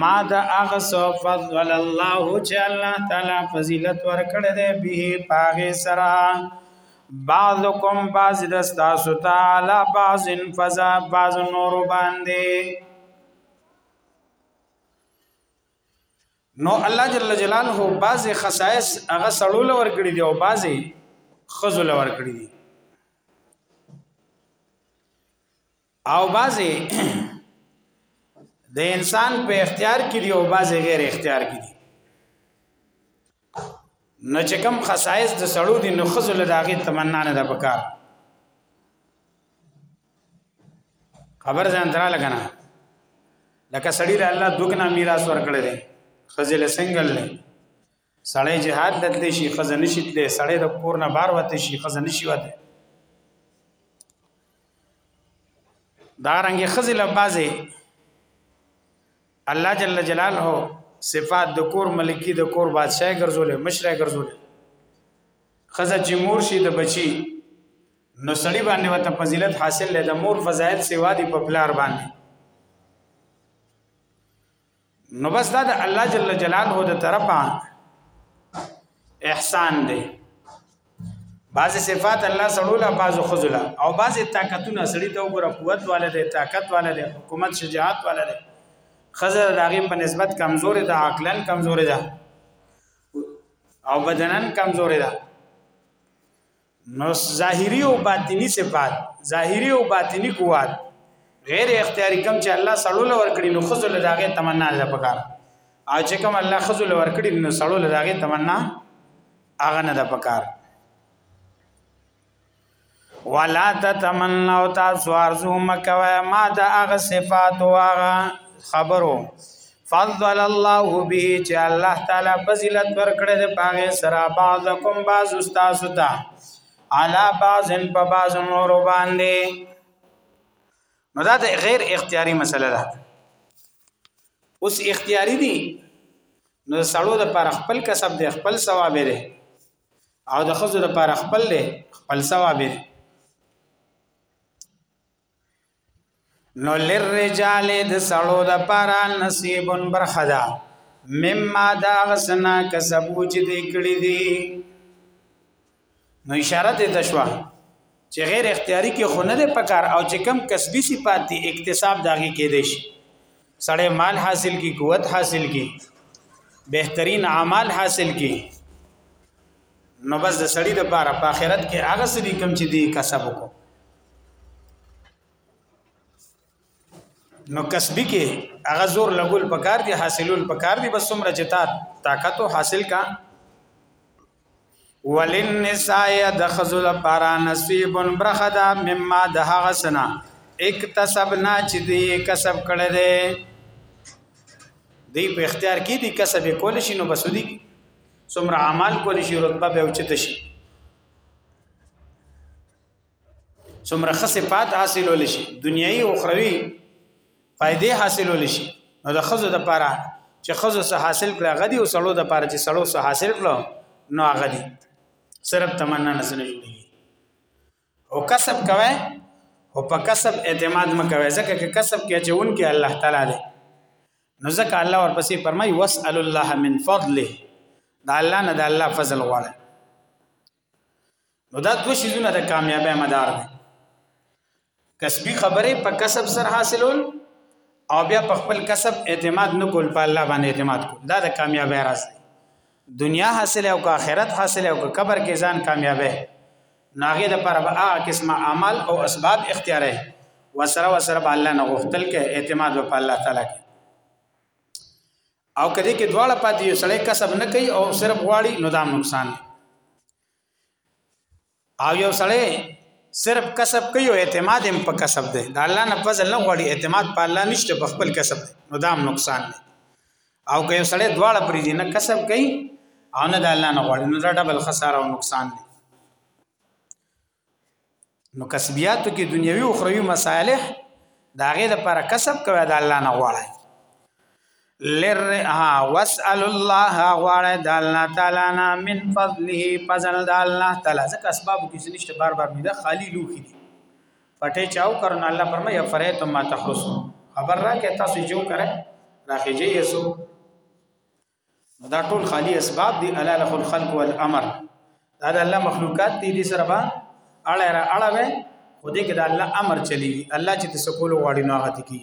ما دا هغه سو فضل الله چې الله تعالی فضیلت ورکړ دې به پاغه سرا بعضکم بعض دستا ستا علا بعض فزا بعض نور باندې نو الله جل جلاله بعض خصائص هغه سړول ورکړي دي او بعض خزل ورکړي دي او بعضی د انسان په اختیار کې دی او بعضی غیر اختیار کې دی نو چې کوم خصایص د سړو دي نو خزل داغه تمنا نه ده پکار خبر ځان ترا لګنه لکه سړی له الله دوګنا میراث ورکړي دي خزل سنگل نه سړی جهاد دتلی شي خزه نشي تلی سړی د کور نه بار وته شي خزه نشي وته دا رنګ خزه لبازه الله جل جلاله صفات د کور ملکی د کور بادشاہ ګرځولې مشره ګرځولې خزه چې مور شي د بچي نو سړی باندې وته فضیلت حاصل لې د مور فضایل سیوا دی په پلار باندې نو بس دا د الله جل جلاله د طرفه احسان دی بعضی صفات الله سړوله بعضو خذله او بعضی طاقتونه سړی ته وګوره قوت والا دی طاقت والا دی حکومت شجاعت والا دی خزر داغه په نسبت کمزوري ده عقلن کمزوري ده او بدنن کمزوري ده نو ظاهری او باطینی صفات ظاهری او باطینی قوات غیر اختیاری کم چې الله سړو لور کړی نو خذل داغه تمنا ده پکار او چې کوم الله خزو لور کړی نو سړو لږه تمنا هغه نه ده پکار ولا تتمنوا تاسو ارزو مکوه ما دا هغه صفات او هغه خبرو فضل الله به چې الله تعالی فضیلت ورکړي د پاغه سره بعضکم بعض استاد ته علا بعضن په بعض نور باندې نو دا غیر اختیاري مسله ده اوس اختیاري دي نو سړو د پر خپل کسب دی خپل ثواب دی او د خزو د پر خپل دی خپل ثواب دی نو للرجال د سړو د پارا نصیبن برخدا مما دا غسنا کسبو چې دې کړې دي نو اشاره ته تشوا چې غیر اختیاري کې خونه ده پکار او چې کم کسبي صفات دي اکتساب داږي کې دي سړې مال حاصل کی قوت حاصل کی بهترین اعمال حاصل کی نو بس د سړی د پاره په آخرت کې هغه سړي کم چې دی کسب وکړو نو کسبی کې هغه زور لګول پکار دي حاصلول پکار دي بس څومره چې تا طاقت حاصل کا ولن نساء د خذل پارا نصیب برخدا مما د هغه سنا اکتسبنا چې دی کسب کړی دی دی په اختیار کې دی کسب کول شي نو بسودي څومره اعمال کول شي رتبه به اوچته شي څومره خصفات حاصلول شي دنیوي او اخروی فائدې حاصلول شي نو د خزو د پاره چې خزو سه حاصل کړه غدي او سړو د پاره چې سړو سه حاصل کړه نو غدي صرف تمنا نه سره جوړي او کسب کوي او په کسب اعتماد مکوي ځکه چې کسب کې چې اون کې الله تعالی دی نو ځکه الله ورپسې فرمایي واسال الله من فضله دا الله نه دا الله فضل غواړي نو دا دوه شیزونه د کامیابی مدار دی کسبی خبره په کسب سره حاصلول او بیا په خپل کسب اعتماد نکول په الله باندې اعتماد کول دا د کامیابی راز دی دنیا حاصله او آخرت حاصله او قبر کې ځان کامیابه ناغه د پر به هغه قسمه عمل او اسباب اختیاره وسره وسره به الله نه غوښتل کې اعتماد په الله تعالی کې او کدی کې دواړه پاتې یو سړی کسب نه کوي او صرف غواړي نو دا نقصان او یو سړی صرف کسب کوي او اعتماد هم په کسب دی دا الله نه فضل نه غواړي اعتماد په الله نشته په خپل کسب دی نو دا هم نقصان دی او که یو سړی دواړه پرې دی نه کسب کوي او نه د الله نه غواړي نو دا ډبل خساره او نقصان دی نو کسبیاتو کې دنیوي او اخروی مصالح دا غي د پر کسب کوي د الله نه غواړي لر ها واسال الله غواړه د الله تعالی نه من فضله فضل د الله تعالی ځکه اسباب کې نشته بار بار مې دا خالی لوخي دي پټه چاو کرن الله فرمای فرایت ما تحرس خبر را کې تاسو جو کرے راخیږي یسو دا ټول خالی اسباب دي الا له الخلق والامر دا د الله مخلوقات دي دي سره با اړه را اړه وي خو دې کې د الله امر چلیږي الله چې تاسو کول غواړي نو هغه کوي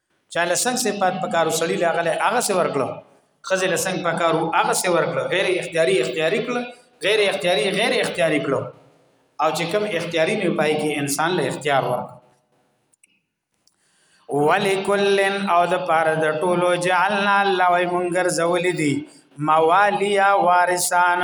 چا لسنګ صفات پکارو سړی لاغله هغه څه ورکړو خزه لسنګ پکارو هغه څه ورکړو غیر اختیاري اختیاري کړو غیر اختیاري غیر اختیاري کړو او چې کوم اختیاري نه پای کې انسان له اختیار ورک ولکلن او د پار د ټولو جعلنا الله وي مونږ زول دي موالیا وارثان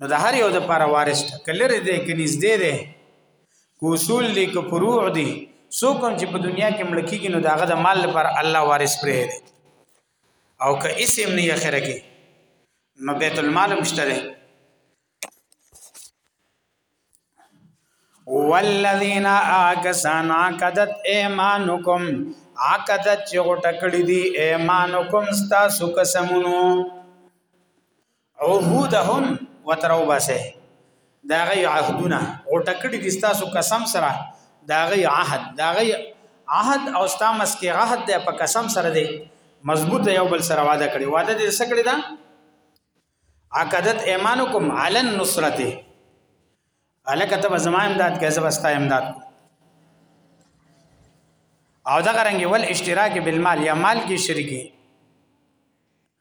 نو د هر یو د پر وارث کلر دی کې نږدې دی کو اصول دی کو فروع دی سو کوم چې په دنیا کې ملکیږي نو داغه د مال پر الله وارث پرې دی او که اسم نه اخره کې نو بیت المال مشته دی والذین آکسان عقدت ایمانکم عقدت چې غټکړی دی ایمانکم ستا سو قسمونو عهودهم وتروباسه دا غي عهدونه او ټکړي دي تاسو قسم سره دا غي عهد دا غي عهد او استامس کې عهد ده په قسم سره دی مضبوط یو بل سره وعده کړی وعده دې سکړی دا عقدت ایمانکم علی النصرته الکه ته زما امداد کې زبستا امداد او دا غرنګ ول اشتراک بالمال یا مال کې شریکی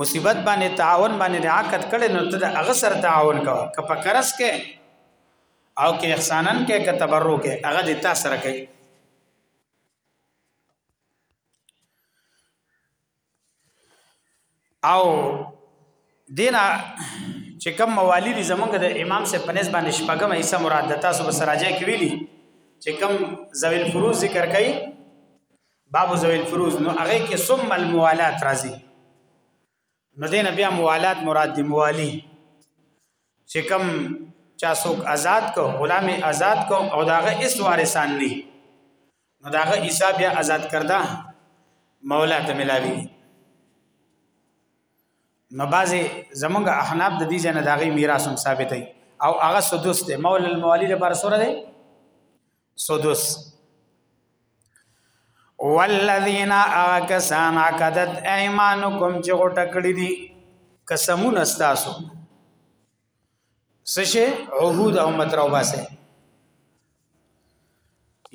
مصیبت باندې تعاون باندې د عقد کړي نو ته د هغه سره تعاون کا که په قرض کې او کې احسانن کې که تبرو کې هغه د تا سره کوي او دینا چې کوم موالی دي زمونږ د امام سه پنځ باندې شپږم ایسه مراد د تاسو بسراجه کې ویلي چې کوم زویل فروز ذکر کوي باب ذوی الفروز نو هغه کې ثم الموالات راځي نو دین بیا موالات مراد دی موالی چې کم چا څوک آزاد کو غلام آزاد کو او داغه اس وارثان نه نو داغه حساب بیا آزاد کردا مولا ته ملاوي نو بازي زمونږ احناب د دې جن داغه میراث هم ثابتای او هغه سدوس ته مولا الموالی لپاره سره دی سدس والذین اکسان عقدت ایمانکم چې غټ کړی دي قسمون استاسو سشه عهود او مترو باسه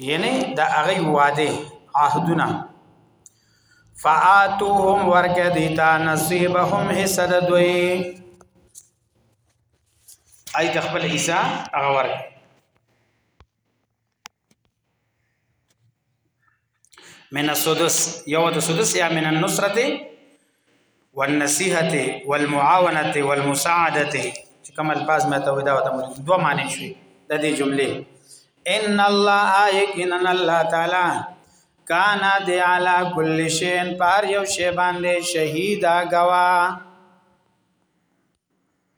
یعنی دا هغه وعده عهدونه فآتوهم ورکه دیتا نصیبهم حصہ دوی ایت خپل حصہ هغه ورکه من السدس یو د سدس یا من النصرته والنصيحه والمعاونه والمساعده چې کوم الفاظ مې ته ودا ته دوه معنی شوي د دې جملې ان الله یقینا الله تعالی کان دی علی کل شین پر یو شی باندې شهیدا گوا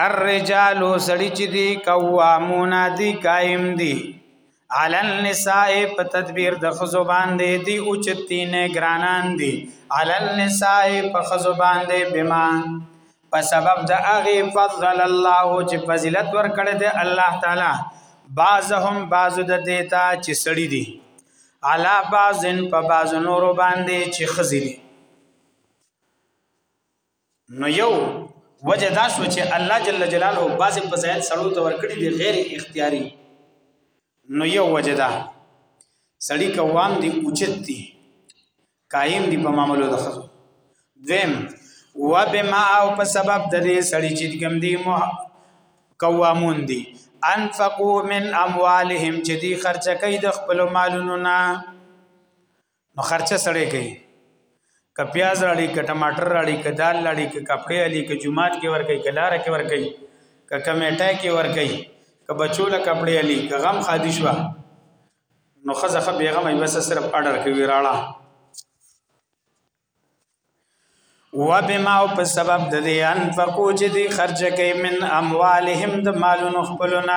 الرجال سړی چې دی قوامون دی قائم دی علی النساء په تدبیر د خزو باندې دی او چتی نه ګرانان دی علی النساء په خزو باندې بما په سبب د اغه فضل الله چې فضیلت ورکړي دی الله تعالی بعضهم بعض د دیتا چې سړی دی علا بعضن په بعض نورو باندې چې خزی دی نو یو وجه دا شو چې الله جل جلاله بعضې فضایل سړو ته ورکړي دي غیر اختیاري نو یو وجه دا سړی کوام دي اوچت دي قائم دي په معاملو د خلکو دویم و بما او په سبب د دې سړی چې کوم دي قوامون دي انفقو من اموالهم چې دي خرچه کوي د خپل مالونو نه نو خرچه سړی کوي که پیاز راړي که ټماټر راړي که دال راړي که کپړې علي که جمعات کې ور کوي که لار کې ور کوي که کمیټه کې ور کوي که بچوله کپړې علي که غم خادي شو نو خزه خ بیغم ای بس صرف اډر کوي راړه و بما او په سبب د دې انفقو چې دي خرج کوي من اموالهم د مالونو خپلونه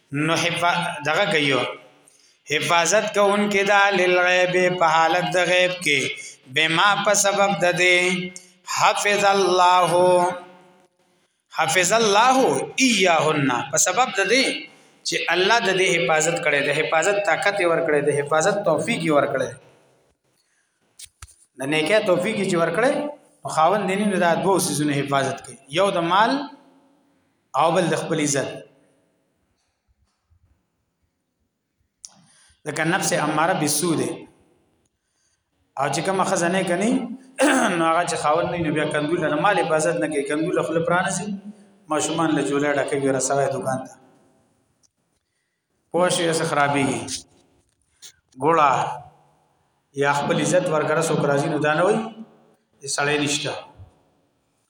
نو حفا دغه کوي حفاظت کوونکې دا للغیب په حالت د غیب کې بما په سبب د دې حفظ الله حفظ الله ایاهن په سبب د دې چې الله د دې حفاظت کړي د حفاظت طاقت ور کړي د حفاظت توفیق ور کړي د نیکه توفیق چې ور کړي خاوند دیني دا دوه سيزونه حفاظت کوي یو د مال او بل د خپل عزت لکه نفس اماره بسو ده او چې کوم خزانه کني نو هغه چې خاوند نه بیا کندول نه مال حفاظت نه کوي کندول خپل پرانسي ماشومان له جوړه ډکه وي رسوي دکان ته پوه شي څه خرابي ګوړه یا خپل عزت ورکړه سو کرازي نو دانوي سړی نشته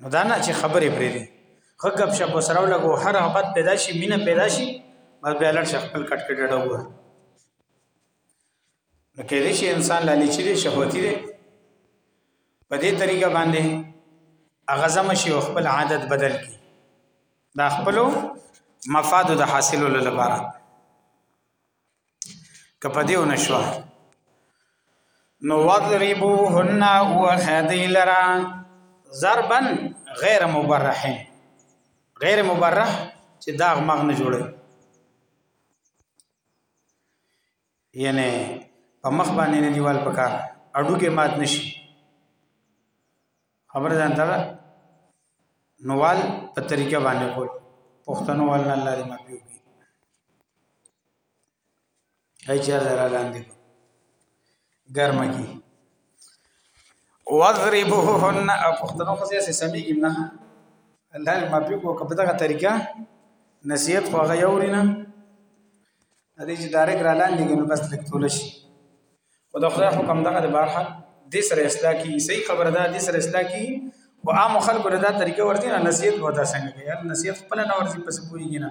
نو دا نه چې خبرې پرې دي خګب شپ سره لګو هر هغه پیدا شي مینه پیدا شي بس بیا لړ شپ خپل کټ کټ ډډه وره نو کې دې شي انسان لالي چې دې شهوتی دې په دې طریقه باندې اغزم شي او خپل عادت بدل کی دا خپل مفاد د حاصلولو لپاره کپدیو نشو نو وضربوهن او خدی لرا ضربا غیر مبرح غیر مبرح چې داغ مغ نه جوړي یعنی په مخ باندې نه دیوال پکار اډو کې مات نشي خبر ځان ته نوال په طریقه باندې کول پښتنو ولنه الله دې مافي هي چر را لاندې ګرمه کی وضربوهن او پښتنو خو سیاسي سمېږي نه الله ما په کو کبه دغه طریقه نصیحت خو هغه یورینه دې چې دارک را لاندې نو بس لکتول شي او د خدای حکم دغه د بارحال دې سره اصلاح کی صحیح خبره ده دې سره اصلاح کی او عام خلکو له دا طریقې ورته نه نصیحت ودا څنګه کوي نصیحت خپل نه ورته پس پوریږي نه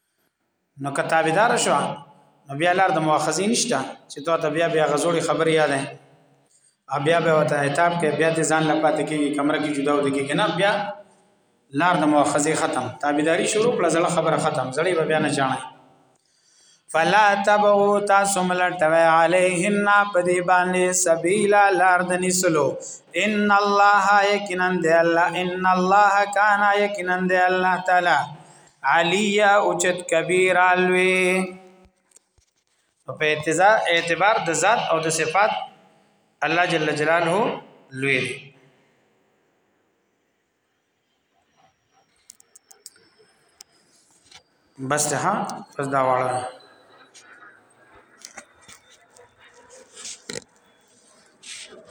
نو کتابدار شو نو بیا لار د مؤاخذه نشته چې ته ته بیا بیا غزوړي خبرې یاد نه بیا به وته عتاب کې بیا دې ځان لپاره کې کمره کې جدا ودی کې نه بیا لار د مؤاخذه ختم تابعداري شروع کړه زړه خبره ختم زړی به بیا نه جاڼه فلا تبو تاسو ملټوي عليهن پدی باندې سبیلا لار د نسلو ان الله یقینا دی الله ان الله کان یقینا دی الله تعالی علیا اوچت کبیره لوی په اعتبار د ذات او د صفات الله جل جلاله لوی دی بس ده ها بس دا واړه